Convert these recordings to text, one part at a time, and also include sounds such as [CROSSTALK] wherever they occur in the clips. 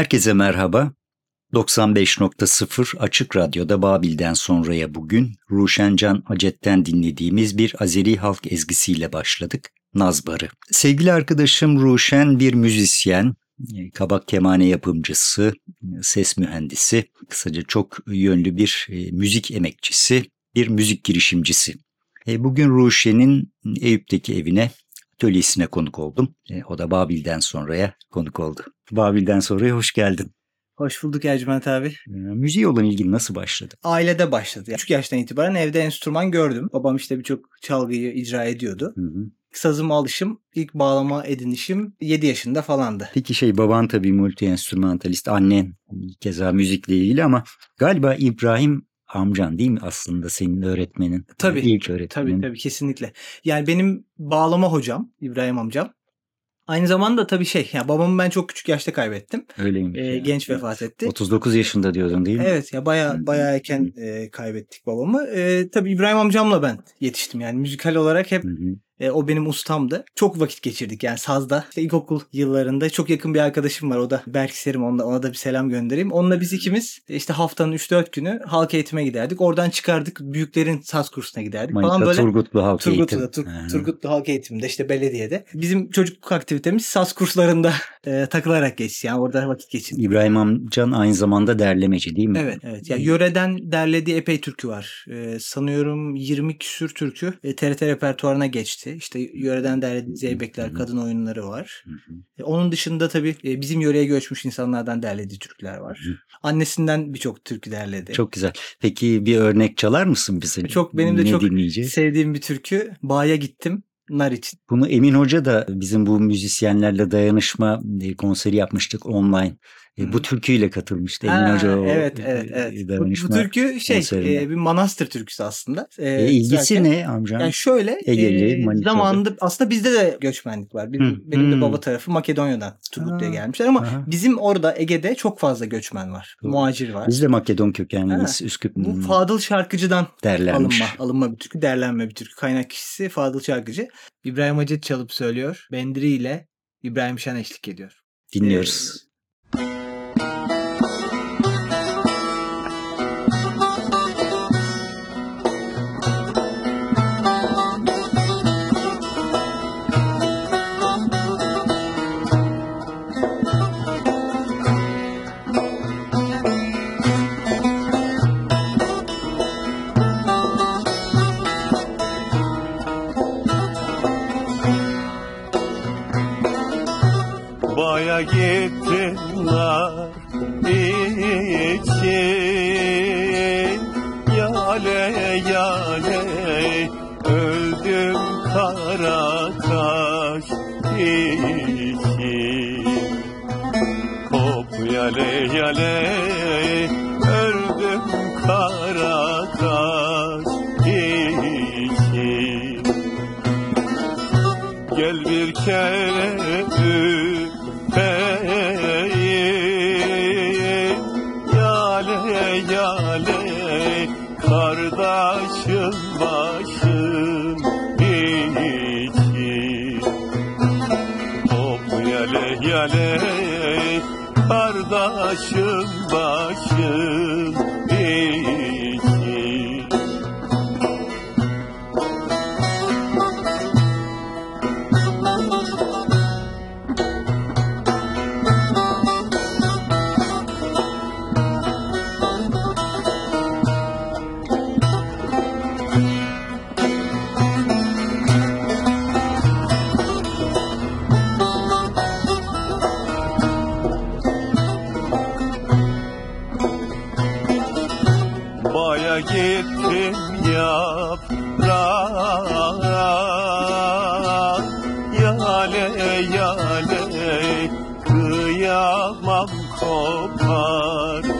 Herkese merhaba. 95.0 Açık Radyo'da Babil'den sonraya bugün Ruşencan Hacet'ten dinlediğimiz bir Azeri halk ezgisiyle başladık. Nazbarı. Sevgili arkadaşım Ruşen bir müzisyen, kabak kemane yapımcısı, ses mühendisi, kısaca çok yönlü bir e, müzik emekçisi, bir müzik girişimcisi. E, bugün Ruşen'in Eyüp'teki evine atölyesine konuk oldum. E, o da Babil'den sonraya konuk oldu. Babil'den sonraya hoş geldin. Hoş bulduk Ercüment abi. E, müziğe olan ilgin nasıl başladı? Ailede başladı. Küçük yaştan itibaren evde enstrüman gördüm. Babam işte birçok çalgıyı icra ediyordu. Hı hı. Sazıma alışım, ilk bağlama edinişim 7 yaşında falandı. Peki şey baban tabii multi enstrümantalist, annen keza müzikle ilgili ama galiba İbrahim amcan değil mi aslında senin öğretmenin? Tabii. Yani ilk öğretmenin. Tabii tabii kesinlikle. Yani benim bağlama hocam İbrahim amcam. Aynı zamanda tabii şey ya babamı ben çok küçük yaşta kaybettim. Öyleymiş. Ee, yani. Genç vefat etti. 39 yaşında diyordun değil mi? Evet ya baya baya erken e, kaybettik babamı. E, tabii İbrahim amcamla ben yetiştim yani müzikal olarak hep Hı-hı. E, o benim ustamdı. Çok vakit geçirdik yani sazda. İşte ilkokul yıllarında çok yakın bir arkadaşım var. O da Berk Serim. Ona, ona da bir selam göndereyim. Onunla biz ikimiz işte haftanın 3-4 günü halk eğitime giderdik. Oradan çıkardık. Büyüklerin saz kursuna giderdik. Manita, falan böyle. Turgutlu halk Turgutlu'da, eğitim. Tur, Turgutlu halk eğitimde işte belediyede. Bizim çocukluk aktivitemiz saz kurslarında e, takılarak geçti. Yani orada vakit geçirdik. İbrahim amcan aynı zamanda derlemeci değil mi? Evet. evet. Ya yani yöreden derlediği epey türkü var. E, sanıyorum 20 küsür türkü e, TRT repertuarına geçti tanesi. İşte yöreden derlediği zeybekler, kadın oyunları var. E, onun dışında tabii e, bizim yöreye göçmüş insanlardan derlediği türküler var. Annesinden birçok türkü derledi. Çok güzel. Peki bir örnek çalar mısın bize? Çok benim de ne çok sevdiğim bir türkü. Bağ'a gittim nar için. Bunu Emin Hoca da bizim bu müzisyenlerle dayanışma e, konseri yapmıştık online. E, bu türküyle katılmıştı Ha, Engin Hoca. o, evet e, evet evet. e, Bu, bu türkü şey konserinde. e, bir manastır türküsü aslında. E, E, ilgisi zaten- ne amcam? Yani şöyle Egeli, e, zamanında aslında bizde de göçmenlik var. Bizim, Hı, benim de baba tarafı Makedonya'dan Turgutlu'ya Ha, gelmişler ama aha. bizim orada Ege'de çok fazla göçmen var. Doğru. Muhacir var. Biz de Makedon kökenliyiz. Ha, Üsküp Bu hmm, Fadıl Şarkıcı'dan derlenmiş. alınma, alınma bir türkü, derlenme bir türkü. Kaynak kişisi Fadıl Şarkıcı. İbrahim Hacet çalıp söylüyor. Bendiri ile İbrahim Şen eşlik ediyor. Dinliyoruz. Baya Yale kıyamam koparma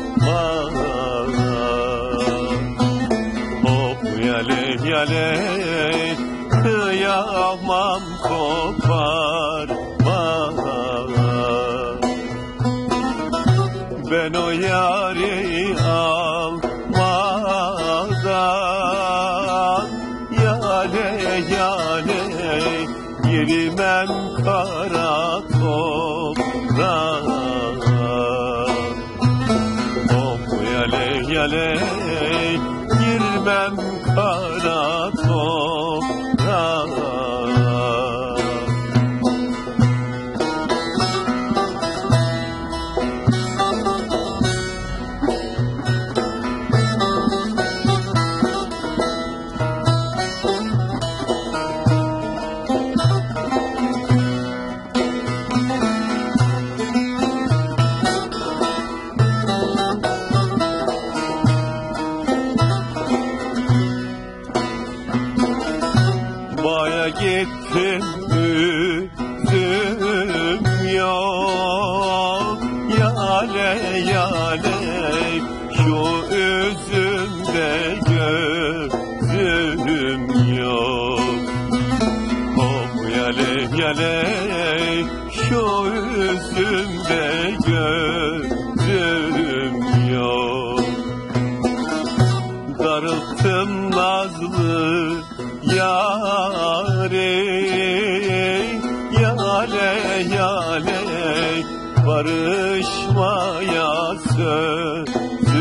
sözüm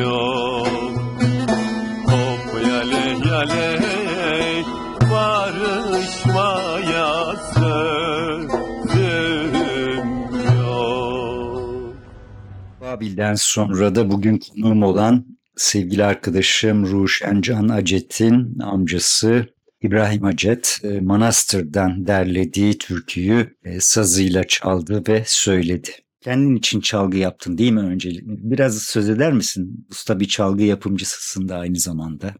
yok Hop yale yale barışmaya sözüm yok Babil'den sonra da bugün konuğum olan sevgili arkadaşım Ruşen Can Acet'in amcası İbrahim Acet e, Manastır'dan derlediği türküyü e, sazıyla çaldı ve söyledi. Kendin için çalgı yaptın değil mi öncelikle? Biraz söz eder misin? Usta bir çalgı yapımcısısın da aynı zamanda.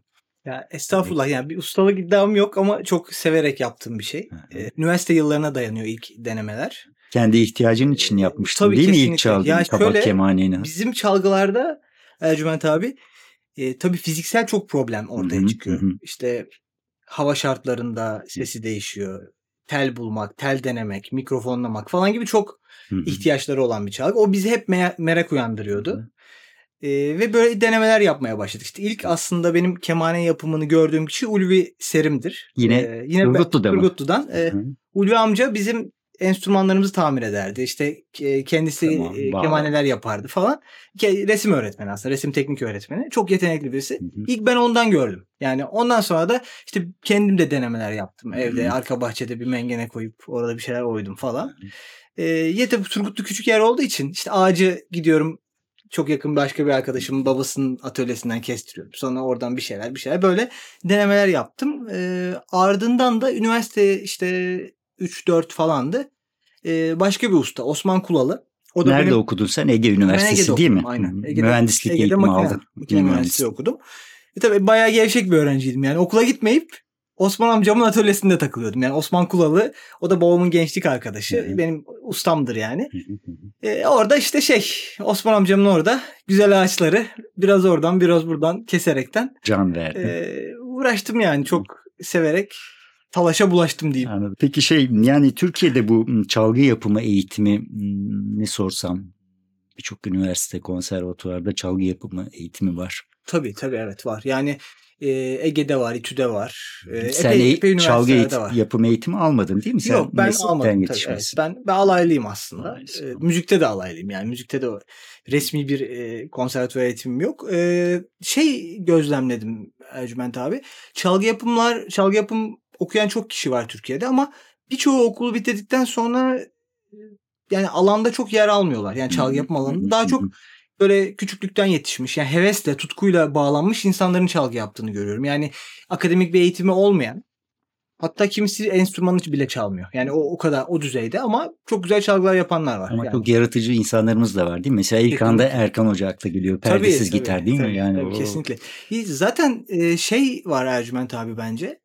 Ya estağfurullah yani bir ustalık iddiam yok ama çok severek yaptığım bir şey. Ee, üniversite yıllarına dayanıyor ilk denemeler. Kendi ihtiyacın için yapmıştın Tabii, değil mi ilk kesinlikle. çaldığın Ya kabak şöyle, kemaneni? Bizim çalgılarda Ercüment abi e, tabii fiziksel çok problem ortaya Hı hı, çıkıyor. hı hı. İşte hava şartlarında sesi değişiyor. Tel bulmak, tel denemek, mikrofonlamak falan gibi çok ihtiyaçları olan bir çalgı. O bizi hep me- merak uyandırıyordu. E, ve böyle denemeler yapmaya başladık. İşte ilk aslında benim kemane yapımını gördüğüm kişi Ulvi Serim'dir. Yine E, yine Turgutlu'da? Turgutlu'dan. E. Ulvi amca bizim enstrümanlarımızı tamir ederdi. İşte e, kendisi Tamam, e, bağlı. kemaneler yapardı falan. Resim öğretmeni aslında. Resim teknik öğretmeni. Çok yetenekli birisi. Hı hı. İlk ben ondan gördüm. Yani ondan sonra da işte kendim de denemeler yaptım. Evde Hı. arka bahçede bir mengene koyup orada bir şeyler oydum falan. E, yine bu Turgutlu küçük yer olduğu için işte ağacı gidiyorum çok yakın başka bir arkadaşımın babasının atölyesinden kestiriyorum. Sonra oradan bir şeyler bir şeyler böyle denemeler yaptım. E, ardından da üniversite işte 3-4 falandı. E, başka bir usta Osman Kulalı. O da Nerede benim, okudun sen? Ege Üniversitesi Ege'de değil mi? okudum, Aynen. Hı hı. Ege'de- Mühendislik Ege'de eğitimi makine, aldın. Makine mühendisliği okudum. E tabii bayağı gevşek bir öğrenciydim. Yani okula gitmeyip Osman amcamın atölyesinde takılıyordum. Yani Osman Kulalı o da babamın gençlik arkadaşı. Hı hı. Benim ustamdır yani. Hı hı hı. E, orada işte şey Osman amcamın orada güzel ağaçları biraz oradan biraz buradan keserekten Can verdi. e, uğraştım yani çok severek talaşa bulaştım diyeyim. Anladım. Peki şey yani Türkiye'de bu çalgı yapımı eğitimi ne sorsam birçok üniversite konservatuvarda çalgı yapımı eğitimi var. Tabii tabii evet var. Yani e, Ege'de var, İTÜ'de var. E, Sen epey, eğ- epey çalgı üniversitelerde eğit- var. yapımı eğitimi almadın değil mi? Sen Yok ben almadım. Tabii, evet. Ben, ben alaylıyım aslında. Alaylısın, E, müzikte de alaylıyım yani. Müzikte de resmi bir e, konservatuvar eğitimim yok. E, şey gözlemledim Ercüment abi. Çalgı yapımlar, çalgı yapım okuyan çok kişi var Türkiye'de ama birçoğu okulu bitirdikten sonra yani alanda çok yer almıyorlar. Yani çalgı yapım alanında daha çok böyle küçüklükten yetişmiş yani hevesle, tutkuyla bağlanmış insanların çalgı yaptığını görüyorum. Yani akademik bir eğitimi olmayan hatta kimisi enstrümanı bile çalmıyor. Yani o o kadar o düzeyde ama çok güzel çalgılar yapanlar var. Ama yani. çok yaratıcı insanlarımız da var değil mi? Mesela ilk anda. Erkan Hoca akla geliyor. Tabii, Perdesiz tabii, gitar değil tabii, mi? Yani tabii, o- kesinlikle. Zaten şey var Ercüment abi bence.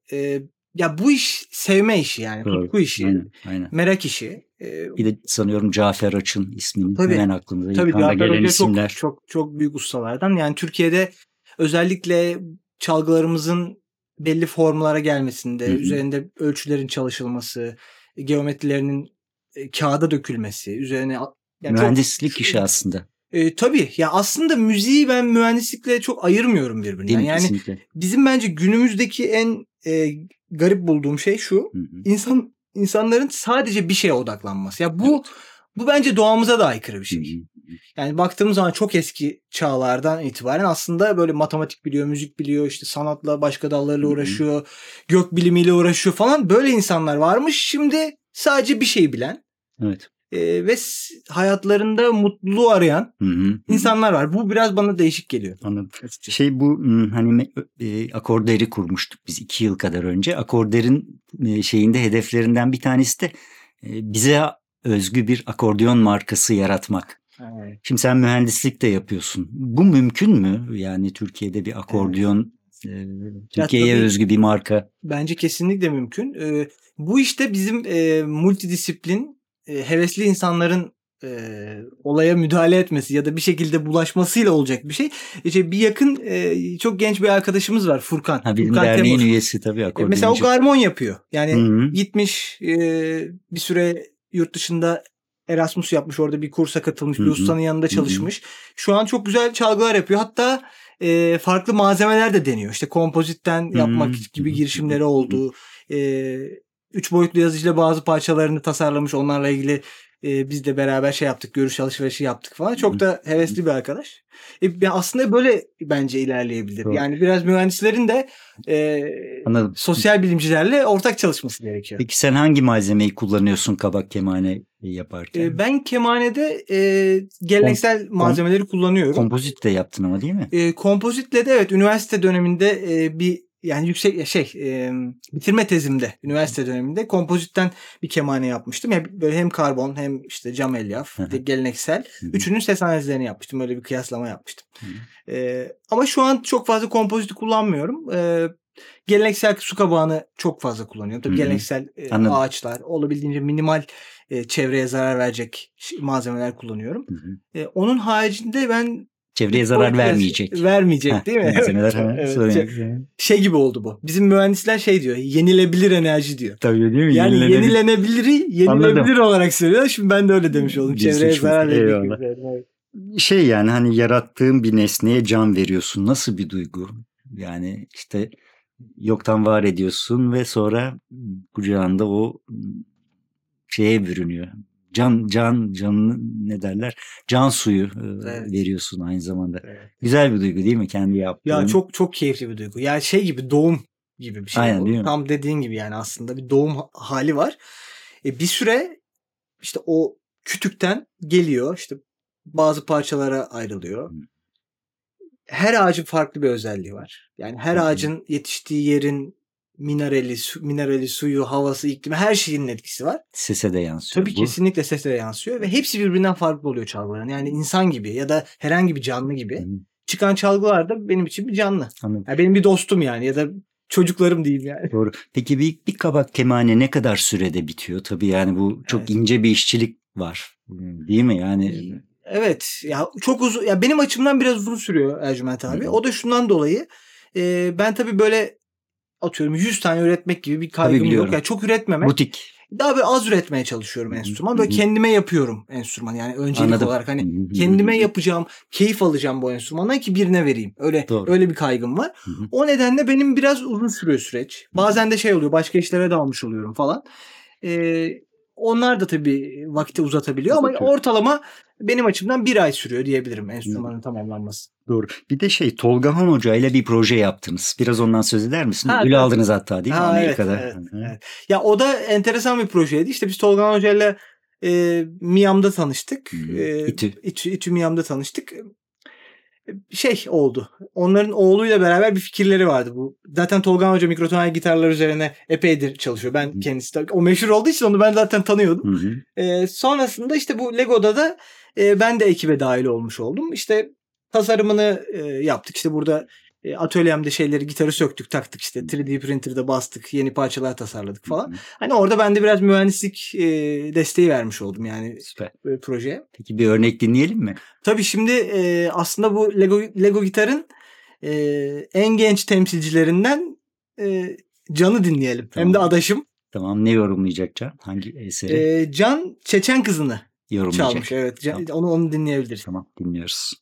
Ya bu iş sevme işi yani Doğru, tutku işi, Aynen, aynen. merak işi. E, Bir de sanıyorum Cafer Açın isminin Tabii. hemen aklımıza ilk Tabii Cafer gelen Hoca isimler. çok, çok çok büyük ustalardan. Yani Türkiye'de özellikle çalgılarımızın belli formlara gelmesinde, Hı hı. üzerinde ölçülerin çalışılması, geometrilerinin e, kağıda dökülmesi, üzerine yani çok- Mühendislik işi aslında. E, tabii ya aslında müziği ben mühendislikle çok ayırmıyorum Değil birbirinden. mi? Yani Kesinlikle. bizim bence günümüzdeki en e, garip bulduğum şey şu. Hı hı. İnsan insanların sadece bir şeye odaklanması. Ya bu bu bence doğamıza da aykırı bir Hı şey. hı. Yani baktığımız zaman çok eski çağlardan itibaren aslında böyle matematik biliyor, müzik biliyor, işte sanatla başka dallarla Hı hı. uğraşıyor, gök bilimiyle uğraşıyor falan. Böyle insanlar varmış. Şimdi sadece bir şey bilen Evet. E, ve hayatlarında mutluluğu arayan Hı hı. İnsanlar var. Bu biraz bana değişik geliyor. Anladım. Şey bu hani e, akorderi kurmuştuk biz iki yıl kadar önce. Akorderin e, şeyinde hedeflerinden bir tanesi de e, bize özgü bir akordeon markası yaratmak. Evet. Şimdi sen mühendislik de yapıyorsun. Bu mümkün mü? Yani Türkiye'de bir akordeon e, Türkiye'ye tabii. özgü bir marka. Bence kesinlikle mümkün. E, bu işte bizim e, multidisiplin, e, hevesli insanların e, olaya müdahale etmesi ya da bir şekilde bulaşmasıyla olacak bir şey. İşte bir yakın e, çok genç bir arkadaşımız var Furkan. Ha, bizim Furkan derneğin Temur. üyesi tabii E. Mesela o garmon yapıyor. Yani Hı hı. gitmiş e, bir süre yurt dışında Erasmus yapmış orada bir kursa katılmış bir Hı hı. ustanın yanında çalışmış. Şu an çok güzel çalgılar yapıyor. Hatta e, farklı malzemeler de deniyor. İşte kompozitten yapmak Hı hı. gibi girişimleri oldu. E, üç boyutlu yazıcıyla bazı parçalarını tasarlamış. Onlarla ilgili e, biz de beraber şey yaptık. Görüş alışverişi yaptık falan. Çok da hevesli bir arkadaş. E, aslında böyle bence ilerleyebilir. Doğru. Yani biraz mühendislerin de e, Anladım. sosyal bilimcilerle ortak çalışması gerekiyor. Peki sen hangi malzemeyi kullanıyorsun kabak kemane yaparken? Ee, ben kemanede e, geleneksel malzemeleri kullanıyorum. Kompozit de yaptın ama değil mi? E, kompozitle de evet üniversite döneminde e, bir yani yüksek şey e, bitirme tezimde üniversite döneminde kompozitten bir kemane yapmıştım. Yani böyle hem karbon hem işte cam elyaf de geleneksel. Üçünün ses analizlerini yapmıştım. Böyle bir kıyaslama yapmıştım. E, ama şu an çok fazla kompoziti kullanmıyorum. E, geleneksel su kabağını çok fazla kullanıyorum. Tabii geleneksel e, Anladım. ağaçlar, olabildiğince minimal e, çevreye zarar verecek malzemeler kullanıyorum. E, onun haricinde ben Çevreye zarar vermeyecek. Vermeyecek değil mi? Malzemeler hemen [LAUGHS] Evet, şey- şey gibi oldu bu. Bizim mühendisler şey diyor. Yenilebilir enerji diyor. Tabii değil mi? Yani Yenilenebilir. yenilenebiliri yenilebilir Anladım. olarak söylüyor. Şimdi ben de öyle demiş oldum. Biz Çevreye zarar. Evet. şey yani hani yarattığın bir nesneye can veriyorsun. Nasıl bir duygu? Yani işte yoktan var ediyorsun ve sonra kucağında o şeye bürünüyor. Can can can ne derler? Can suyu e, Evet. veriyorsun aynı zamanda. Evet. Güzel bir duygu değil mi kendi yaptığın? Ya çok çok keyifli bir duygu. Yani şey gibi doğum gibi bir şey. Aynen, değil mi? Tam dediğin gibi yani aslında bir doğum ha- hali var. E, bir süre işte o kütükten geliyor. işte bazı parçalara ayrılıyor. Hı. Her ağacın farklı bir özelliği var. Yani her hı. ağacın yetiştiği yerin minerali, su, minerali, suyu, havası, iklimi her şeyin etkisi var. sese de yansıyor. Tabii bu. kesinlikle sese de yansıyor ve hepsi birbirinden farklı oluyor çalgıların. Yani insan gibi ya da herhangi bir canlı gibi. Hı, Çıkan çalgılar da benim için bir canlı. anladım. Ya benim bir dostum yani ya da çocuklarım diyeyim yani. Doğru. Peki bir, bir kabak kemane ne kadar sürede bitiyor? Tabii yani bu çok Evet. ince bir işçilik var. Değil mi? Yani Evet ya çok uzun ya benim açımdan biraz uzun sürüyor Ercüment abi. Hı. O da şundan dolayı e, ben tabii böyle atıyorum 100 tane üretmek gibi bir kaygım yok. Yani çok üretmemek. butik. Daha böyle az üretmeye çalışıyorum enstrüman. Böyle kendime yapıyorum enstrüman yani öncelik Anladım. olarak hani kendime yapacağım, keyif alacağım bu enstrümandan ki birine vereyim. Öyle Doğru. öyle bir kaygım var. Hı hı. O nedenle benim biraz uzun sürüyor süreç. Bazen de şey oluyor, başka işlere dalmış oluyorum falan. Ee, onlar da tabii vakti uzatabiliyor ama ortalama benim açımdan bir ay sürüyor diyebilirim enstrümanın tamamlanması. Doğru. Bir de şey Tolga Han Hoca ile bir proje yaptınız. Biraz ondan söz eder misin? Ha, Ödül aldınız hatta değil mi? Ha, evet, Amerika'da. evet, hı. evet. Ya o da enteresan bir projeydi. İşte biz Tolga Hoca ile e, Miami'de tanıştık. Hı. E, İTÜ. İTÜ, İTÜ Miami'de tanıştık. E, Şey oldu. Onların oğluyla beraber bir fikirleri vardı bu. Zaten Tolga Hoca mikrotonal gitarlar üzerine epeydir çalışıyor. Ben kendisi de o meşhur olduğu için onu ben zaten tanıyordum. Hı. E, sonrasında işte bu Lego'da da e, ben de ekibe dahil olmuş oldum. İşte tasarımını e, yaptık. İşte burada e, atölyemde şeyleri gitarı söktük taktık işte 3D printer'da bastık yeni parçalar tasarladık falan. Hı hı. Hani orada ben de biraz mühendislik e, desteği vermiş oldum yani Süper. e, projeye. Peki bir örnek dinleyelim mi? Tabii şimdi e, aslında bu Lego Lego gitarın e, en genç temsilcilerinden e, Can'ı dinleyelim. Tamam. Hem de adaşım. Tamam ne yorumlayacak Can? Hangi eseri E, Can Çeçen kızını yorumlayacak? çalmış. Evet. Tamam. onu onu dinleyebiliriz. Tamam dinliyoruz.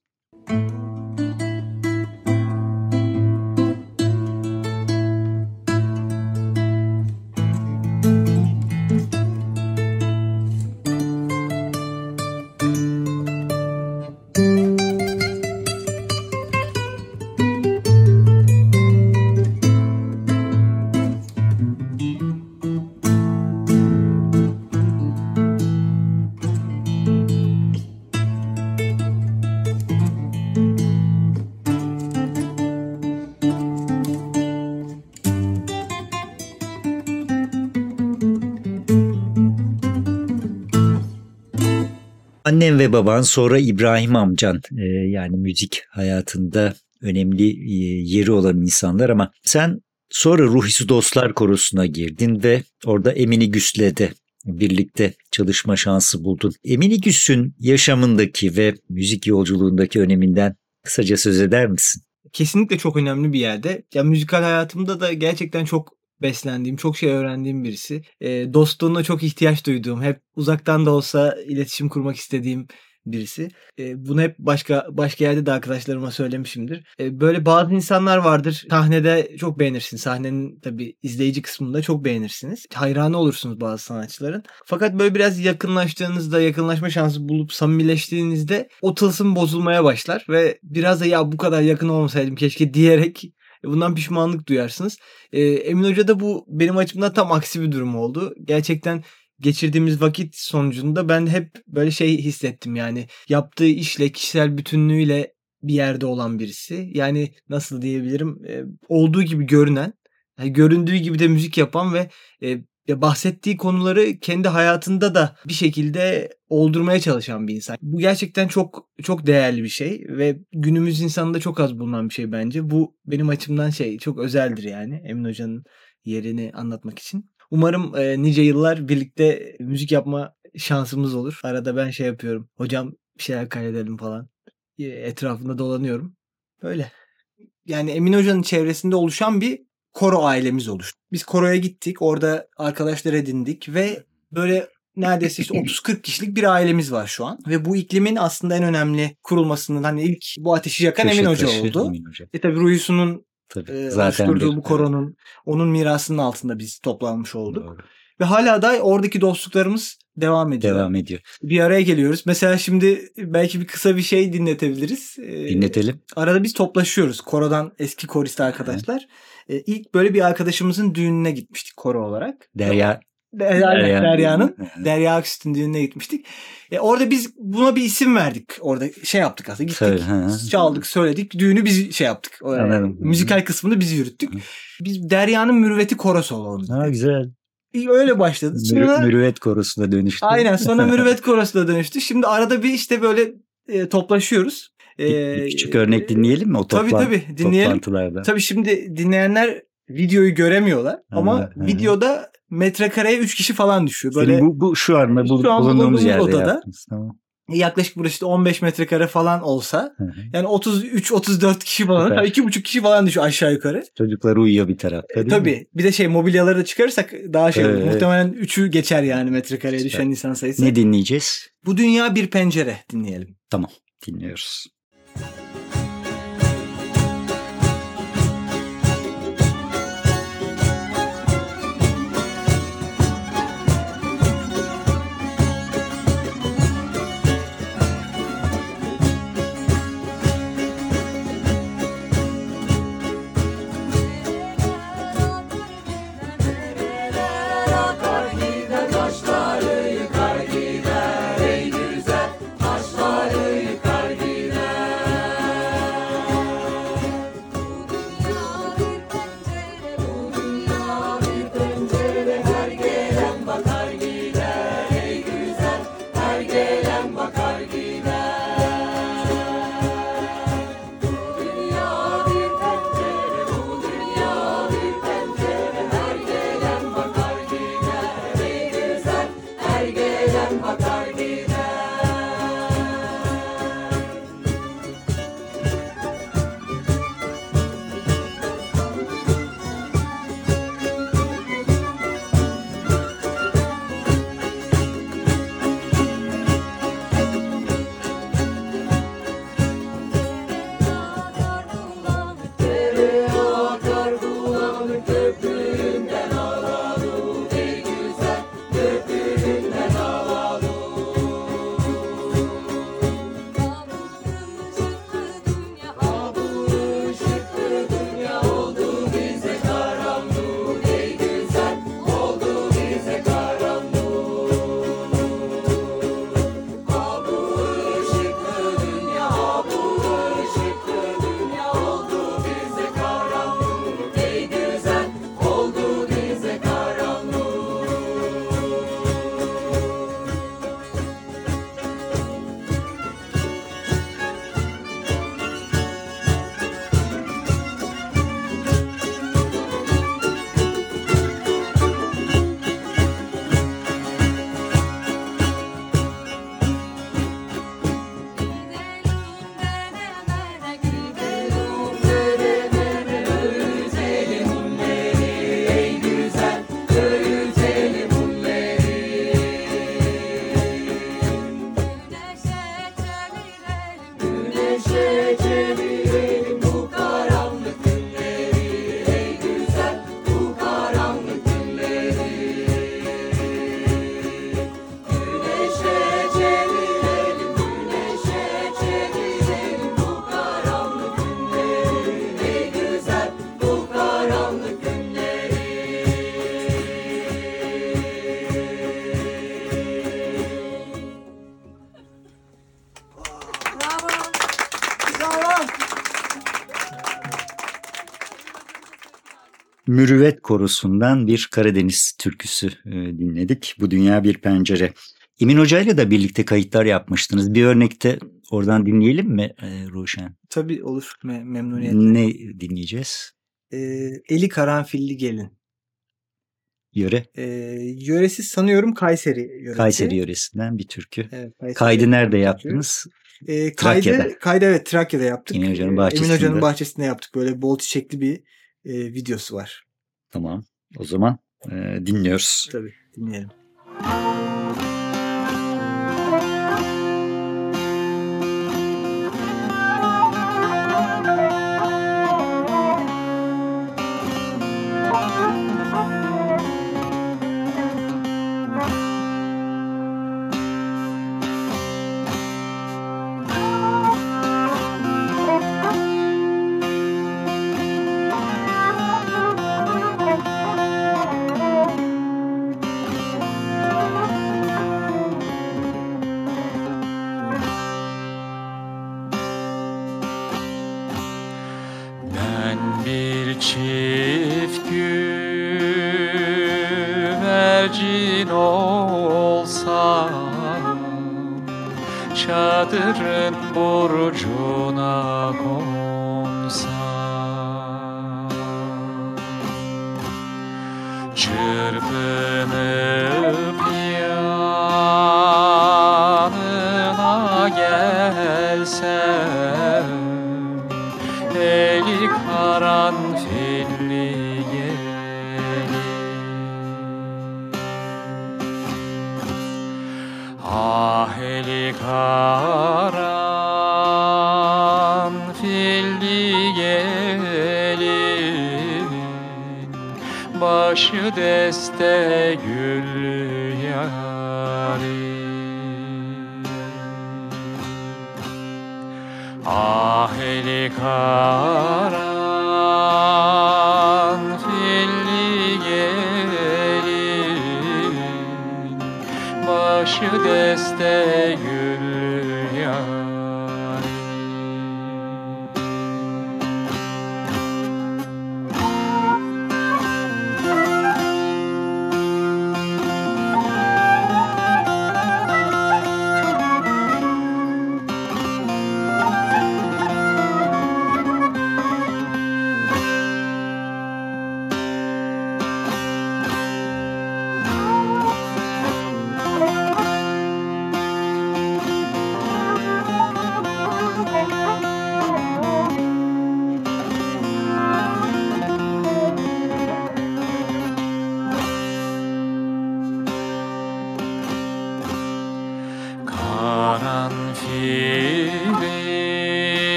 Annem ve baban sonra İbrahim amcan e, yani müzik hayatında önemli e, yeri olan insanlar ama sen sonra Ruhisi Dostlar Korosu'na girdin ve orada Emini Güs'le de birlikte çalışma şansı buldun. Emini Güs'ün yaşamındaki ve müzik yolculuğundaki öneminden kısaca söz eder misin? Kesinlikle çok önemli bir yerde. Ya müzikal hayatımda da gerçekten çok beslendiğim, çok şey öğrendiğim birisi. E, dostluğuna çok ihtiyaç duyduğum, hep uzaktan da olsa iletişim kurmak istediğim birisi. E, bunu hep başka başka yerde de arkadaşlarıma söylemişimdir. E, böyle bazı insanlar vardır. Sahnede çok beğenirsin. Sahnenin tabii izleyici kısmında çok beğenirsiniz. Hayranı olursunuz bazı sanatçıların. Fakat böyle biraz yakınlaştığınızda, yakınlaşma şansı bulup samimileştiğinizde o tılsım bozulmaya başlar ve biraz da ya bu kadar yakın olmasaydım keşke diyerek bundan pişmanlık duyarsınız. E, Emin Hoca da bu benim açımdan tam aksi bir durum oldu. Gerçekten geçirdiğimiz vakit sonucunda ben hep böyle şey hissettim yani yaptığı işle kişisel bütünlüğüyle bir yerde olan birisi. Yani nasıl diyebilirim e, olduğu gibi görünen yani göründüğü gibi de müzik yapan ve e, bahsettiği konuları kendi hayatında da bir şekilde oldurmaya çalışan bir insan. Bu gerçekten çok çok değerli bir şey ve günümüz insanında çok az bulunan bir şey bence. Bu benim açımdan şey çok özeldir yani Emin Hoca'nın yerini anlatmak için. Umarım e, nice yıllar birlikte müzik yapma şansımız olur. Arada ben şey yapıyorum. Hocam bir şeyler kaydedelim falan. E, Etrafında dolanıyorum. Böyle. Yani Emin Hoca'nın çevresinde oluşan bir koro ailemiz oluştu. Biz koroya gittik. Orada arkadaşlar edindik ve böyle neredeyse işte [LAUGHS] 30-40 kişilik bir ailemiz var şu an. Ve bu iklimin aslında en önemli kurulmasının hani ilk bu ateşi yakan Taşı Emin Hoca oldu. Emin Hoca. E tabi Ruyusu'nun Tabii. e, Zaten oluşturduğu bir- bu koronun onun mirasının altında biz toplanmış olduk. Doğru. Ve hala da oradaki dostluklarımız devam ediyor. Devam ediyor. Bir araya geliyoruz. Mesela şimdi belki bir kısa bir şey dinletebiliriz. Ee, Dinletelim. Arada biz toplaşıyoruz. Korodan eski korist arkadaşlar. Ee, ilk böyle bir arkadaşımızın düğününe gitmiştik koro olarak. Derya. Derya, Derya- Derya'nın. Derya Aksüt'ün düğününe gitmiştik. E, orada biz buna bir isim verdik. Orada şey yaptık aslında. Gittik, hı. çaldık, söyledik. Düğünü biz şey yaptık. O, e, Anladım. müzikal kısmını biz yürüttük. Biz Derya'nın mürüvveti korosu olalım. Ha, güzel. Öyle başladı. Sonra, mürüvvet korusuna dönüştü. aynen sonra [LAUGHS] mürüvvet korosuna dönüştü. Şimdi arada bir işte böyle e, toplaşıyoruz. Bir, bir Ee, küçük örnek dinleyelim mi o tabii, toplan- tabii, dinleyelim. toplantılarda? Tabii şimdi dinleyenler videoyu göremiyorlar ama Hı hı. videoda metrekareye 3 kişi falan düşüyor. Böyle Senin bu, bu şu anda bu, Şu an bulunduğumuz bulunduğumuz yerde odada. yaptınız. Tamam. Yaklaşık burası işte 15 metrekare falan olsa Hı hı. yani 33-34 kişi falan Süper. tabii 2,5 kişi falan düşüyor aşağı yukarı. Çocuklar uyuyor bir tarafta değil mi? Tabii bir de şey mobilyaları da çıkarırsak daha şey. Evet. Muhtemelen 3'ü geçer yani metrekareye düşen insan sayısı. Ne dinleyeceğiz? Bu dünya bir pencere dinleyelim. Tamam dinliyoruz. to the Korosu'ndan bir Karadeniz türküsü e, dinledik. Bu Dünya Bir Pencere. Emin Hoca ile de birlikte kayıtlar yapmıştınız. Bir örnekte oradan dinleyelim mi e, Ruşen? Tabii olur me- memnuniyetle. Ne dinleyeceğiz? Ee, Eli Karanfilli Gelin. Yöre? Ee, yöresi sanıyorum Kayseri yöresi. Kayseri yöresinden bir türkü. Evet, Kayseri Kaydı nerede türkü. yaptınız? Ee, kaydı, Trakya'da. kaydı evet Trakya'da yaptık. Emin Hoca'nın bahçesinde. Emin Hoca'nın bahçesinde yaptık. Böyle bol çiçekli bir e, videosu var. Tamam. O zaman e, dinliyoruz. Tabii dinleyelim. Çift güvercin olsam Çadırın burcuna konsam. Çırpınıp yanına gelsem Başı deste güllü yarim Ah eli karanfilli gelin. Başı deste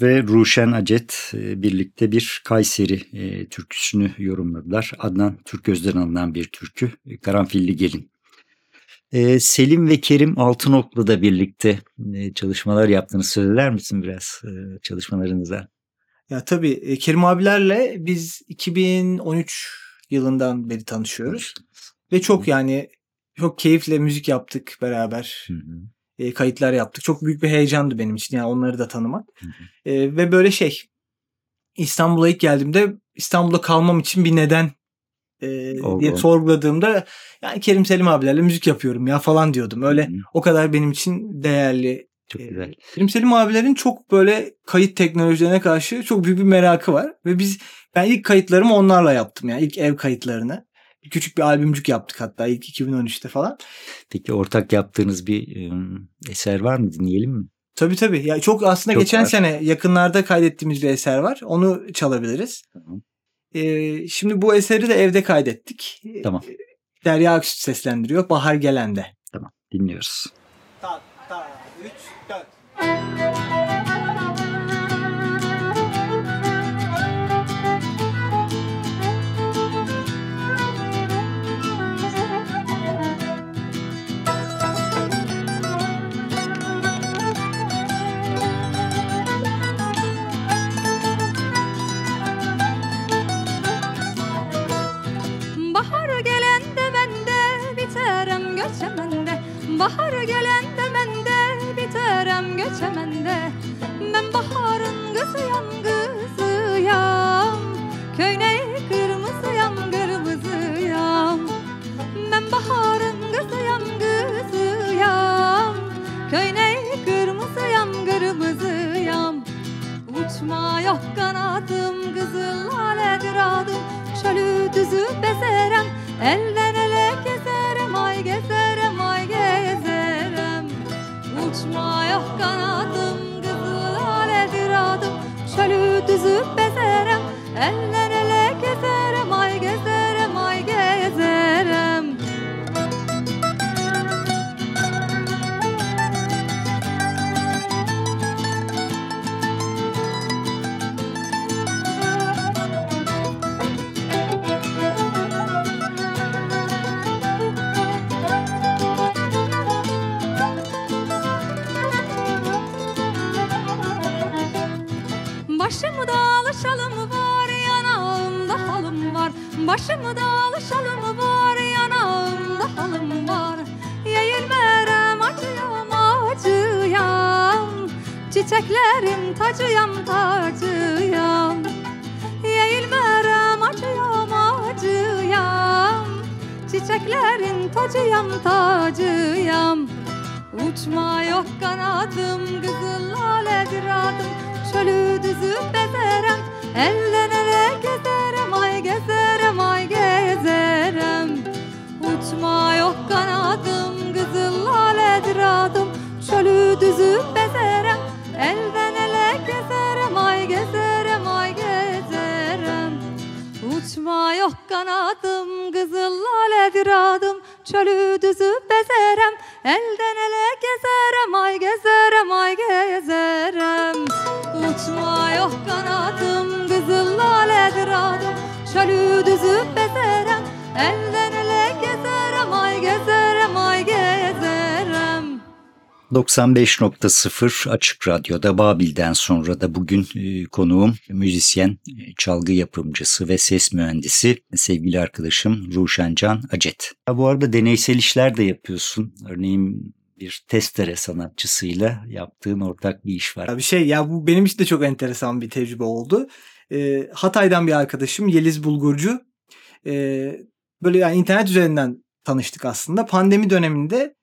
Ve Ruşen Acet e, birlikte bir Kayseri e, türküsünü yorumladılar. Adnan Türköz'den alınan bir türkü. e, Karanfilli Gelin. Selim ve Kerim Altınok'la da birlikte çalışmalar yaptığını söyler misin biraz çalışmalarınıza? Ya tabii Kerim abilerle biz 2013 yılından beri tanışıyoruz. Ve çok yani çok keyifle müzik yaptık beraber. Hı hı. E, kayıtlar yaptık. Çok büyük bir heyecandı benim için yani onları da tanımak. Hı E, ve böyle şey İstanbul'a ilk geldiğimde İstanbul'da kalmam için bir neden e, diye sorguladığımda yani Kerim Selim abilerle müzik yapıyorum ya falan diyordum. Öyle Hı. o kadar benim için değerli. Çok e, güzel. Kerim Selim abilerin çok böyle kayıt teknolojilerine karşı çok büyük bir merakı var ve biz ben ilk kayıtlarımı onlarla yaptım yani ilk ev kayıtlarını. Küçük bir albümcük yaptık hatta ilk 2013'te falan. Peki ortak yaptığınız bir eser var mı? Dinleyelim mi? Tabii tabii. Ya çok aslında Çok geçen var. sene yakınlarda kaydettiğimiz bir eser var. Onu çalabiliriz. Tamam. Ee, şimdi bu eseri de evde kaydettik. Tamam. Derya Aksüt seslendiriyor. Bahar Gelen'de. Tamam dinliyoruz. Tak tak 3 4 Bahar gelende mende biterem göçemende Ben baharın kızıyam kızıyam. Köyne kırmızıyam kırmızıyam. Ben baharın kızıyam kızıyam. Köyne kırmızıyam kırmızıyam. Uçma yok kanadım kızıl aledir adım. Çölü düzü bezerem Elden ele gezerem gezerem ay gezerem. Uçma yok kanadım kızıl adım Çölü düzü bezerem Elden ele gezerem ay gezerem Uçma 95.0 Açık Radyo'da Babil'den sonra da bugün e, konuğum müzisyen, e, çalgı yapımcısı ve ses mühendisi sevgili arkadaşım Ruşen Can Acet. Ha, bu arada deneysel işler de yapıyorsun. Örneğin bir testere sanatçısıyla yaptığın ortak bir iş var. Ya bir şey ya bu benim için de çok enteresan bir tecrübe oldu. Ee, Hatay'dan bir arkadaşım Yeliz Bulgurcu. Böyle yani internet üzerinden tanıştık aslında. Pandemi döneminde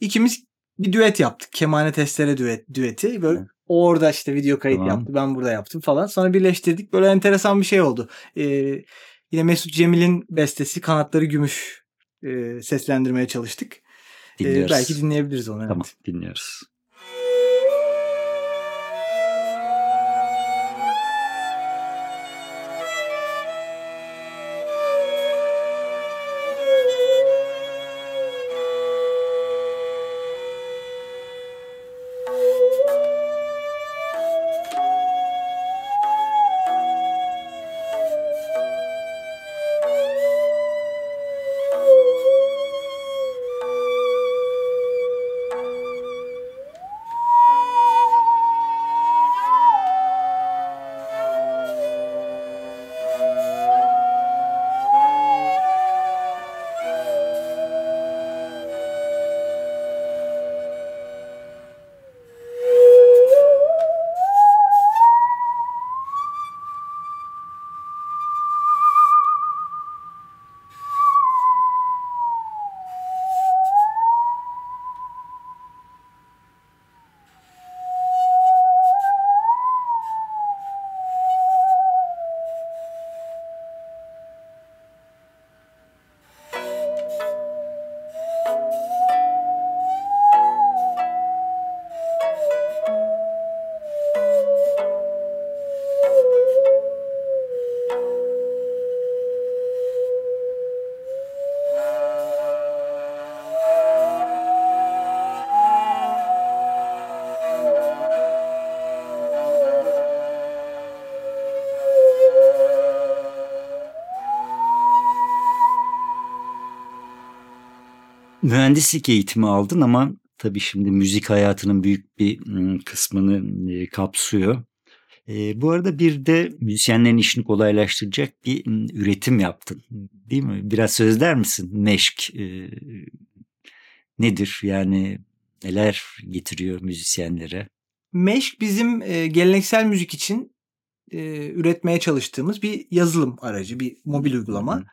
ikimiz bir düet yaptık. Kemane testere düet, düeti. Böyle Evet. orada işte video kayıt Tamam. yaptı. Ben burada yaptım falan. Sonra birleştirdik. Böyle enteresan bir şey oldu. Ee, yine Mesut Cemil'in bestesi Kanatları Gümüş e, seslendirmeye çalıştık. Ee, Dinliyoruz. belki dinleyebiliriz onu. evet. Tamam dinliyoruz. Mühendislik eğitimi aldın ama tabii şimdi müzik hayatının büyük bir kısmını e, kapsıyor. E, bu arada bir de müzisyenlerin işini kolaylaştıracak bir üretim yaptın. Değil mi? Biraz söz der misin? Meşk e, nedir? Yani neler getiriyor müzisyenlere? Meşk bizim e, geleneksel müzik için e, üretmeye çalıştığımız bir yazılım aracı, bir mobil uygulama.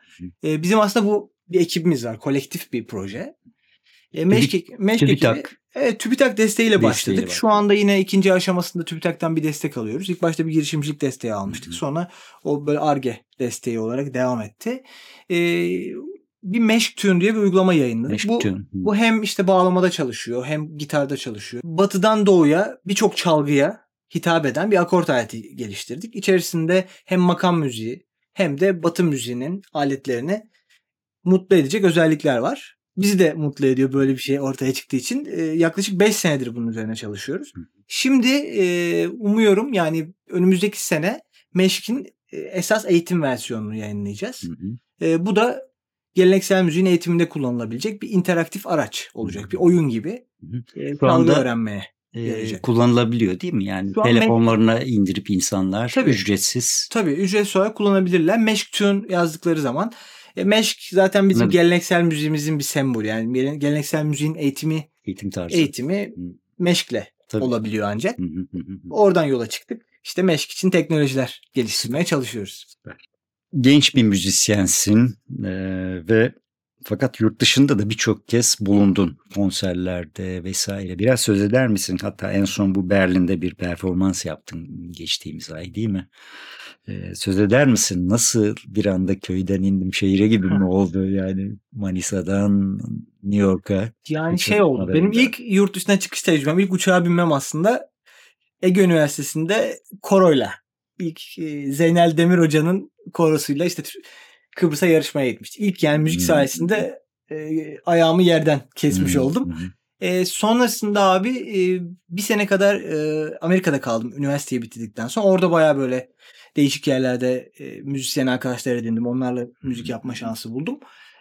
E, bizim aslında bu bir ekibimiz var, kolektif bir proje. E, Meşk, Meşk ekibi- TÜBİTAK. Evet, TÜBİTAK desteğiyle Desteğiyle başladık. başladık. Şu anda yine ikinci aşamasında TÜBİTAK'tan bir destek alıyoruz. İlk başta bir girişimcilik desteği almıştık. Hı hı. Sonra o böyle ARGE desteği olarak devam etti. E, bir Meşk Tune diye bir uygulama yayınladık. Meşk bu, tune. Bu hem işte bağlamada çalışıyor hem gitarda çalışıyor. Batıdan doğuya birçok çalgıya hitap eden bir akort aleti geliştirdik. İçerisinde hem makam müziği hem de batı müziğinin aletlerini mutlu edecek özellikler var. Bizi de mutlu ediyor böyle bir şey ortaya çıktığı için. Ee, yaklaşık 5 senedir bunun üzerine çalışıyoruz. Hı. Şimdi e, umuyorum yani önümüzdeki sene Meşk'in e, esas eğitim versiyonunu yayınlayacağız. Hı hı. E, bu da geleneksel müziğin eğitiminde kullanılabilecek bir interaktif araç olacak. Bir oyun gibi. Hı E, Şu anda- öğrenmeye. E, kullanılabiliyor değil mi? Yani Şu telefonlarına indirip insanlar Tabii. ücretsiz. Tabii ücretsiz olarak kullanabilirler. Meşk Tune yazdıkları zaman. E, Meşk zaten bizim Evet. geleneksel müziğimizin bir sembolü. Yani gele- geleneksel müziğin eğitimi Eğitim tarzı. eğitimi Hı. Meşk'le Tabii. olabiliyor ancak. Hı hı hı hı. Oradan yola çıktık. İşte Meşk için teknolojiler geliştirmeye çalışıyoruz. genç bir müzisyensin eee, ve fakat yurt dışında da birçok kez bulundun konserlerde vesaire. Biraz söz eder misin? Hatta en son bu Berlin'de bir performans yaptın geçtiğimiz ay değil mi? Eee, söz eder misin? Nasıl bir anda köyden indim şehire gibi mi oldu yani Manisa'dan New York'a? Yani şey oldu. arada. Benim ilk yurt dışına çıkış tecrübem, ilk uçağa binmem aslında Ege Üniversitesi'nde koroyla. İlk e, Zeynel Demir Hoca'nın korosuyla işte Kıbrıs'a yarışmaya gitmiştik. İlk yani müzik Hmm. sayesinde e, ayağımı yerden kesmiş Hı, oldum. hı. E, sonrasında abi e, bir sene kadar e, Amerika'da kaldım üniversiteyi bitirdikten sonra. Orada baya böyle değişik yerlerde e, müzisyen arkadaşlar edindim. Onlarla müzik yapma şansı buldum.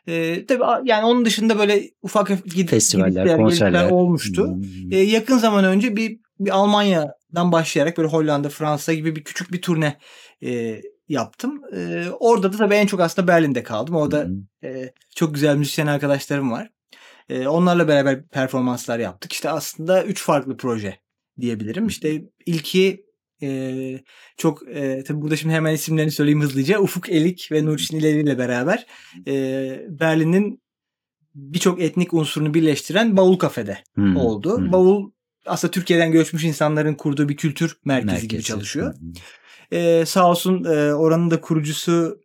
E, tabii yani onun dışında böyle ufak gid- Festivaller, gidişler, konserler. olmuştu. Hı, E, yakın zaman önce bir, bir Almanya'dan başlayarak böyle Hollanda, Fransa gibi bir küçük bir turne e, yaptım. E, orada da tabii en çok aslında Berlin'de kaldım. Orada hı. e, çok güzel müzisyen arkadaşlarım var. E, onlarla beraber performanslar yaptık. İşte aslında üç farklı proje diyebilirim. İşte ilki e, çok e, tabii burada şimdi hemen isimlerini söyleyeyim hızlıca. Ufuk Elik ve Nurçin İleri ile beraber e, Berlin'in birçok etnik unsurunu birleştiren Bavul Kafe'de Hı, oldu. hı. Bavul aslında Türkiye'den göçmüş insanların kurduğu bir kültür merkezi, gibi Merkezi. çalışıyor. Hı, hı. Ee, sağ olsun e, oranın da kurucusu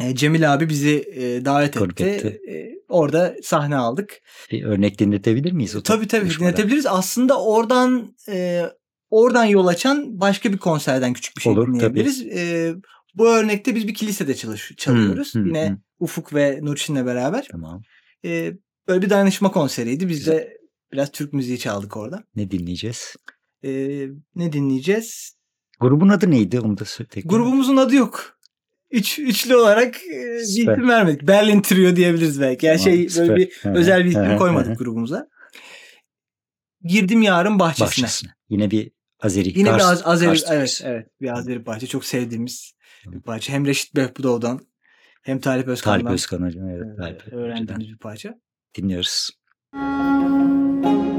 e, Cemil abi bizi e, davet Konuk etti. etti. E, orada sahne aldık. Bir örnek dinletebilir miyiz? o tabii tabii konuşmadan? dinletebiliriz. Aslında oradan e, oradan yol açan başka bir konserden küçük bir şey Olur, dinleyebiliriz. E, bu örnekte biz bir kilisede çalış, çalıyoruz. Hı, Yine hı. Ufuk ve Nurçin'le beraber. Tamam. E, böyle bir dayanışma konseriydi. Biz Güzel. de biraz Türk müziği çaldık orada. Ne dinleyeceğiz? E, ne dinleyeceğiz? Grubun adı neydi? Onu da söyle. Grubumuzun adı yok. Üç, üçlü olarak e, bir isim vermedik. Berlin Trio diyebiliriz belki. Yani Tamam, şey süper. böyle bir hı, özel bir isim koymadık grubumuza. Girdim yarın bahçesine. Bahçesine. Yine bir Azeri. Yine bir Kars- Az- Azeri Kars evet evet bir Azeri parça çok sevdiğimiz bir parça. Hem Reşit Behbudov'dan hem Talip Özkan'dan Talip Özkan hocam. Evet, Talip öğrendiğimiz bir parça. Dinliyoruz. Girdim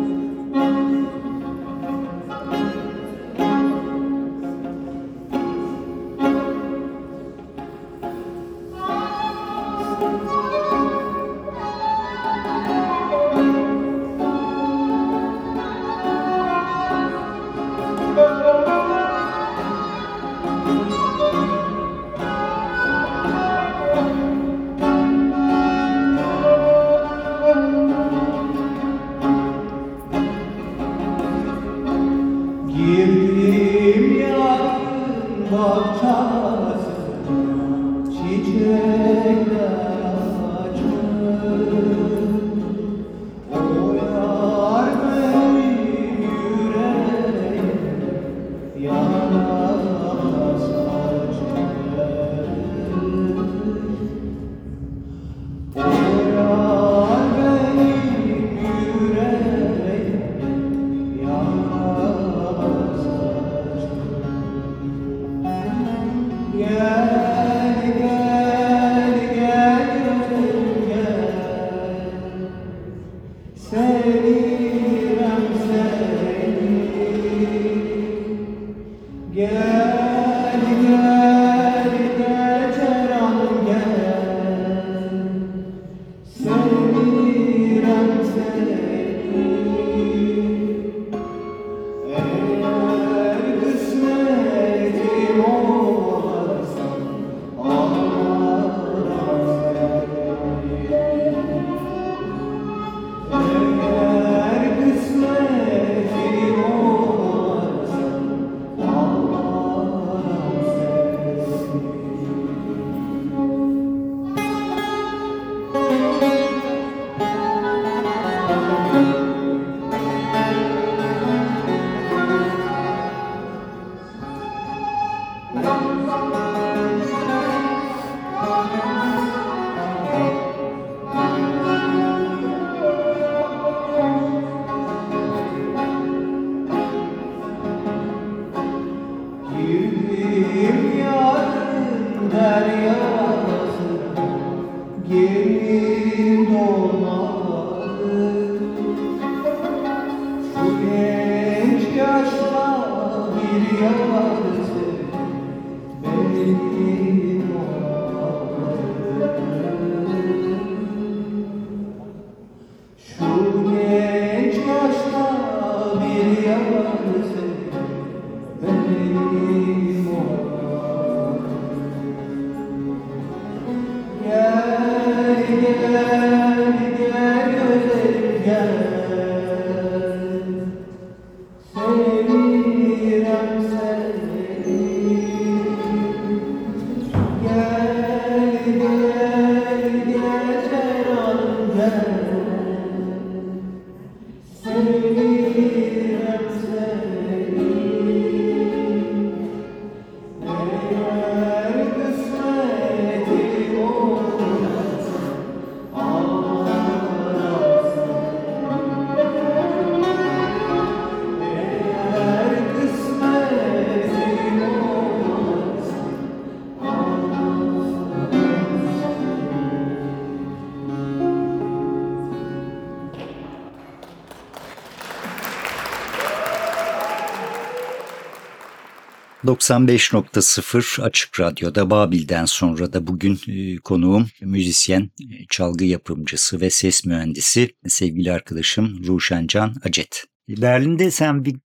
...95.0 Açık Radyo'da Babil'den sonra da bugün e, konuğum müzisyen, e, çalgı yapımcısı ve ses mühendisi sevgili arkadaşım Ruşen Can Acet. Berlin'de sen bir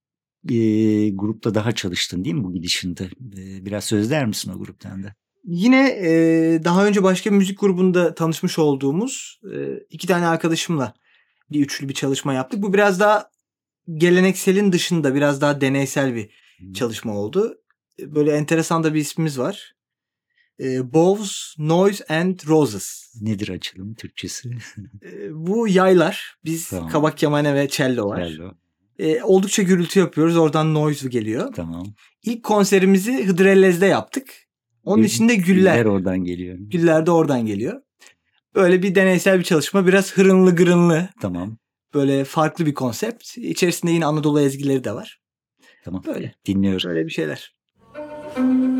e, grupla daha çalıştın değil mi bu gidişinde? E, biraz söz der misin o gruptan da? Yine e, daha önce başka bir müzik grubunda tanışmış olduğumuz e, iki tane arkadaşımla bir üçlü bir çalışma yaptık. Bu biraz daha gelenekselin dışında biraz daha deneysel bir çalışma oldu. Böyle enteresan da bir ismimiz var. E, Bows, Noise and Roses. Nedir açılımı Türkçesi? [LAUGHS] E, bu yaylar. Biz Tamam. kabak kemane ve cello var. Cello. E, oldukça gürültü yapıyoruz. Oradan noise geliyor. Tamam. İlk konserimizi Hıdrellez'de yaptık. Onun Gül- içinde güller. Güller oradan geliyor. Güller de oradan geliyor. Böyle bir deneysel bir çalışma. Biraz hırınlı gırınlı. Tamam. Böyle farklı bir konsept. İçerisinde yine Anadolu ezgileri de var. Tamam. Böyle. Dinliyoruz. Böyle bir şeyler. Thank you.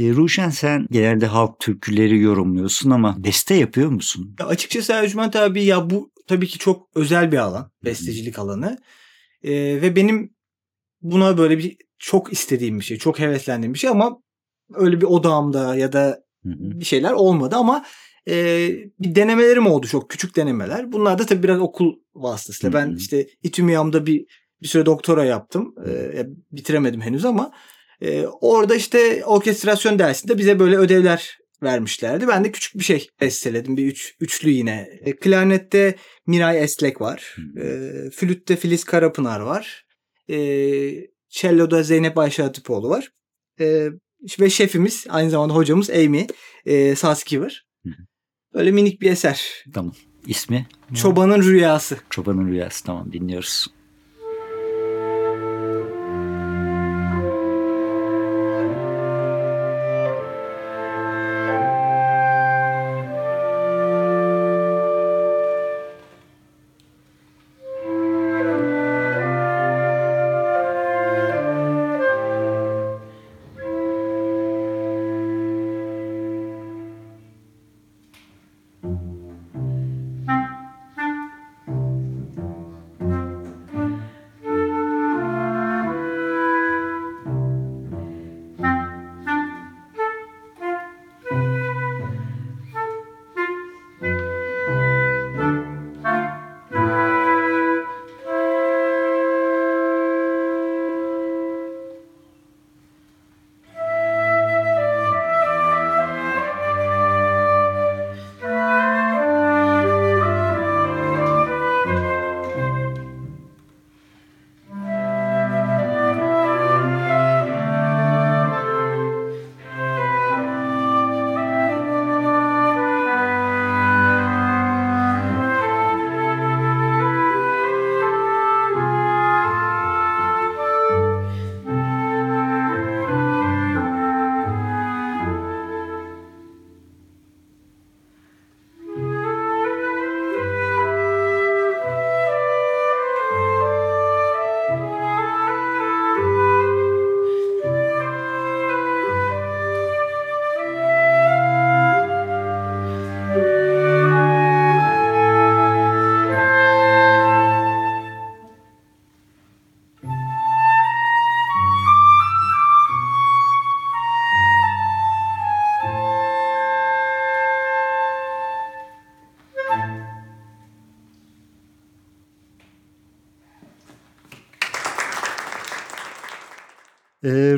E, Ruşen sen genelde halk türküleri yorumluyorsun ama beste yapıyor musun? Ya açıkçası Ercüment abi ya bu tabii ki çok özel bir alan. Bestecilik alanı. Ee, ve benim buna böyle bir çok istediğim bir şey. Çok heveslendiğim bir şey ama öyle bir odağımda ya da hı. bir şeyler olmadı ama e, bir denemelerim oldu çok küçük denemeler. Bunlar da tabii biraz okul vasıtasıyla. Hı. Ben işte İTÜMİAM'da bir bir süre doktora yaptım. E, bitiremedim henüz ama e, orada işte orkestrasyon dersinde bize böyle ödevler vermişlerdi. Ben de küçük bir şey besteledim. Bir üç, üçlü yine. E, klarnette Miray Eslek var. E, flütte Filiz Karapınar var. E, cello'da Zeynep Ayşe Hatipoğlu var. E, ve şefimiz aynı zamanda hocamız Amy e, Saskiver. Böyle minik bir eser. Tamam. İsmi? Çobanın Rüyası. Çobanın Rüyası. Tamam dinliyoruz.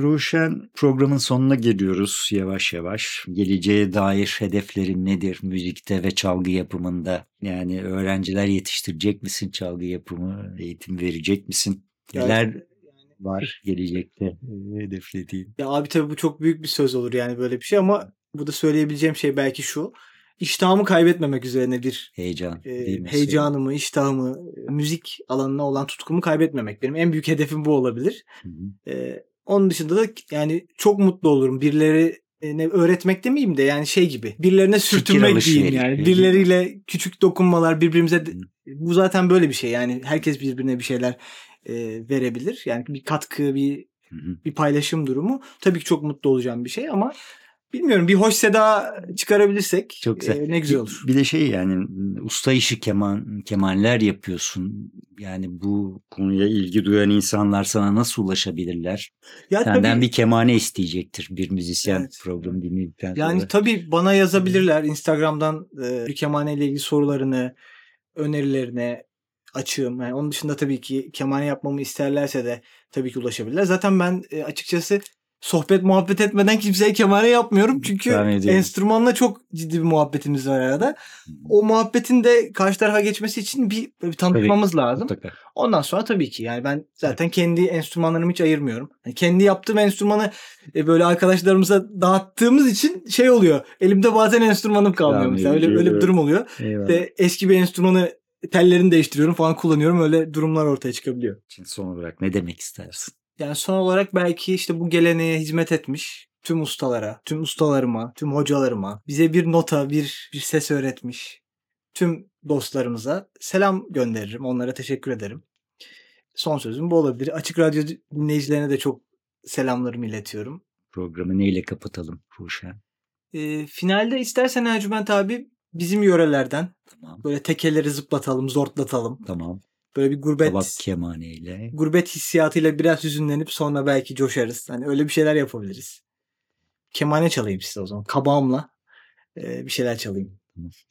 Ruşen programın sonuna geliyoruz yavaş yavaş. Geleceğe dair hedeflerin nedir müzikte ve çalgı yapımında? Yani öğrenciler yetiştirecek misin çalgı yapımı, eğitim verecek misin? Neler var [LAUGHS] gelecekte e, hedeflediğin? Ya abi tabii bu çok büyük bir söz olur yani böyle bir şey ama burada söyleyebileceğim şey belki şu. İştahımı kaybetmemek üzerine bir Heyecan e, heyecanımı, iştahımı, e, müzik alanına olan tutkumu kaybetmemek. Benim en büyük hedefim bu olabilir. Hı hı. E, onun dışında da yani çok mutlu olurum. Birileri e, ne öğretmek demeyeyim de yani şey gibi. Birilerine sürtünmek diyeyim yani. Birileriyle küçük dokunmalar birbirimize bu zaten böyle bir şey. Yani herkes birbirine bir şeyler e, verebilir. Yani bir katkı, bir bir paylaşım durumu. Tabii ki çok mutlu olacağım bir şey ama bilmiyorum bir hoş seda çıkarabilirsek Çok güzel. e, ne güzel olur. Bir de şey yani usta işi keman kemaller yapıyorsun. Yani bu konuya ilgi duyan insanlar sana nasıl ulaşabilirler? Ya Senden tabii, bir kemane isteyecektir bir müzisyen Evet. programı dinledikten sonra. yani tabii bana yazabilirler Instagram'dan e, bir kemane ile ilgili sorularını, önerilerini açığım. Yani onun dışında tabii ki kemane yapmamı isterlerse de tabii ki ulaşabilirler. Zaten ben e, açıkçası sohbet muhabbet etmeden kimseye kemane yapmıyorum. Çünkü enstrümanla çok ciddi bir muhabbetimiz var arada. O muhabbetin de karşı tarafa geçmesi için bir, bir tanıtmamız lazım. Mutlaka. Ondan sonra tabii ki yani ben zaten kendi enstrümanlarımı hiç ayırmıyorum. Yani kendi yaptığım enstrümanı e, böyle arkadaşlarımıza dağıttığımız için şey oluyor. Elimde bazen enstrümanım kalmıyor Tahmin mesela. Öyle, öyle bir durum oluyor. Eyvallah. İşte eski bir enstrümanı tellerini değiştiriyorum falan kullanıyorum. Öyle durumlar ortaya çıkabiliyor. Şimdi son olarak ne demek istersin? Yani son olarak belki işte bu geleneğe hizmet etmiş tüm ustalara, tüm ustalarıma, tüm hocalarıma, bize bir nota, bir, bir ses öğretmiş tüm dostlarımıza selam gönderirim. Onlara teşekkür ederim. Son sözüm bu olabilir. Açık Radyo dinleyicilerine de çok selamlarımı iletiyorum. Programı neyle kapatalım Ruşen? Ee, finalde istersen Ercüment abi bizim yörelerden Tamam. böyle tekeleri zıplatalım, zortlatalım. Tamam. Böyle bir gurbet Kabak kemaneyle. gurbet hissiyatıyla biraz hüzünlenip sonra belki coşarız. Hani öyle bir şeyler yapabiliriz. Kemane çalayım size o zaman. Kabağımla e, bir şeyler çalayım.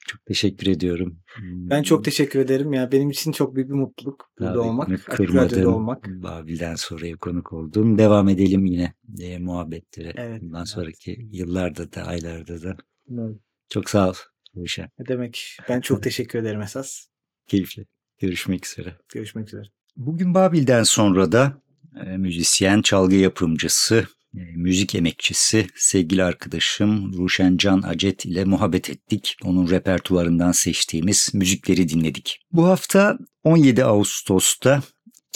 Çok teşekkür ediyorum. Ben çok teşekkür ederim. Ya benim için çok büyük bir mutluluk burada Davetimi olmak. Kırmadın. Olmak. Babil'den sonraya konuk oldum. Devam edelim yine e, muhabbetlere. Evet, Bundan evet. sonraki yıllarda da aylarda da. Evet. Çok sağ ol. Ne demek? Ben çok [LAUGHS] teşekkür ederim esas. Keyifli. Görüşmek üzere. Görüşmek üzere. Bugün Babil'den sonra da e, müzisyen, çalgı yapımcısı, e, müzik emekçisi, sevgili arkadaşım Ruşen Can Acet ile muhabbet ettik. Onun repertuarından seçtiğimiz müzikleri dinledik. Bu hafta 17 Ağustos'ta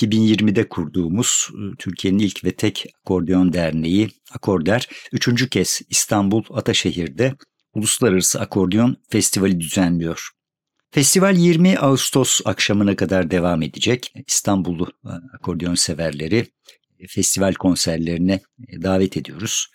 2020'de kurduğumuz e, Türkiye'nin ilk ve tek akordeon derneği Akorder üçüncü kez İstanbul Ataşehir'de Uluslararası Akordeon Festivali düzenliyor. Festival 20 Ağustos akşamına kadar devam edecek. İstanbullu e, akordeon severleri e, festival konserlerine e, davet ediyoruz.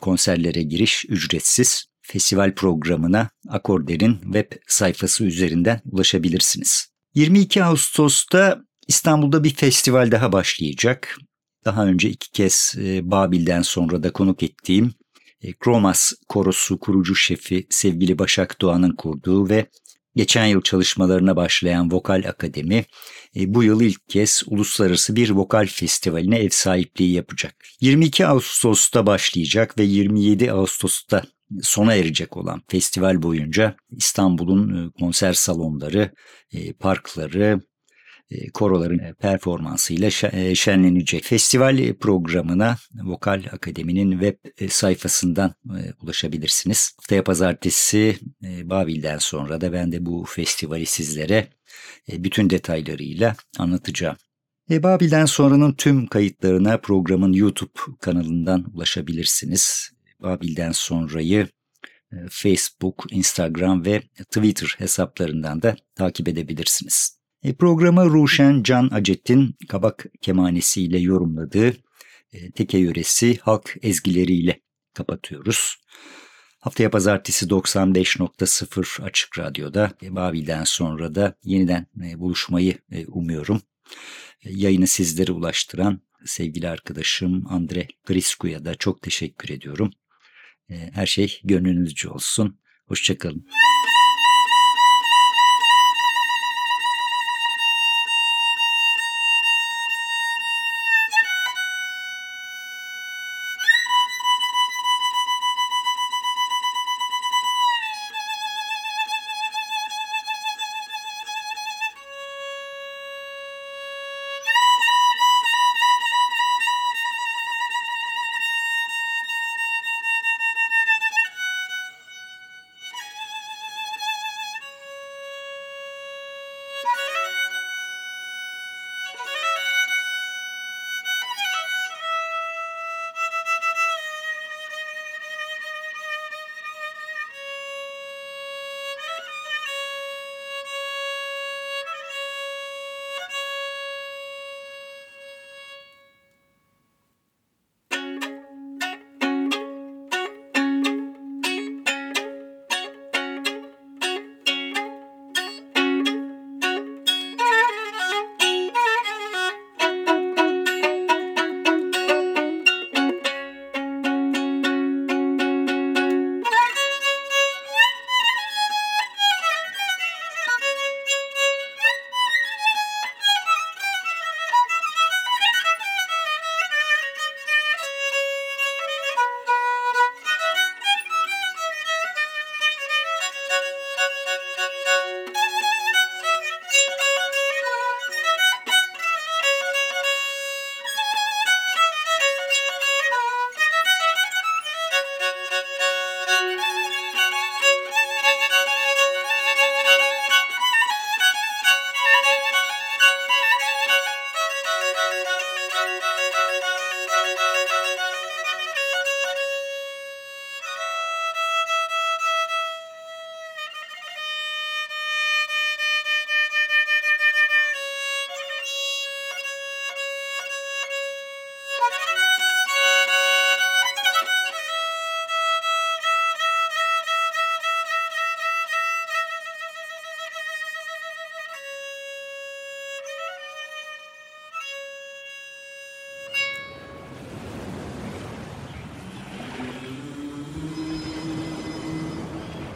Konserlere giriş ücretsiz. Festival programına Akorder'in web sayfası üzerinden ulaşabilirsiniz. 22 Ağustos'ta İstanbul'da bir festival daha başlayacak. Daha önce iki kez Babil'den sonra da konuk ettiğim Kromas Korosu kurucu şefi sevgili Başak Doğan'ın kurduğu ve Geçen yıl çalışmalarına başlayan Vokal Akademi e, bu yıl ilk kez uluslararası bir vokal festivaline ev sahipliği yapacak. 22 Ağustos'ta başlayacak ve 27 Ağustos'ta sona erecek olan festival boyunca İstanbul'un e, konser salonları, e, parkları, koroların e, performansıyla şe- e, şenlenecek. Festival programına Vokal Akademi'nin web e, sayfasından e, ulaşabilirsiniz. Haftaya pazartesi e, Babil'den sonra da ben de bu festivali sizlere e, bütün detaylarıyla anlatacağım. E, Babil'den sonranın tüm kayıtlarına programın YouTube kanalından ulaşabilirsiniz. Babil'den sonrayı e, Facebook, Instagram ve Twitter hesaplarından da takip edebilirsiniz. E, programı Ruşen Can Acet'in kabak kemanesiyle yorumladığı e, teke yöresi halk ezgileriyle kapatıyoruz. Haftaya pazartesi 95.0 Açık Radyo'da e, Babil'den sonra da yeniden e, buluşmayı e, umuyorum. E, Yayını sizlere ulaştıran sevgili arkadaşım Andre Grisku'ya da çok teşekkür ediyorum. E, Her şey gönlünüzce olsun. Hoşçakalın.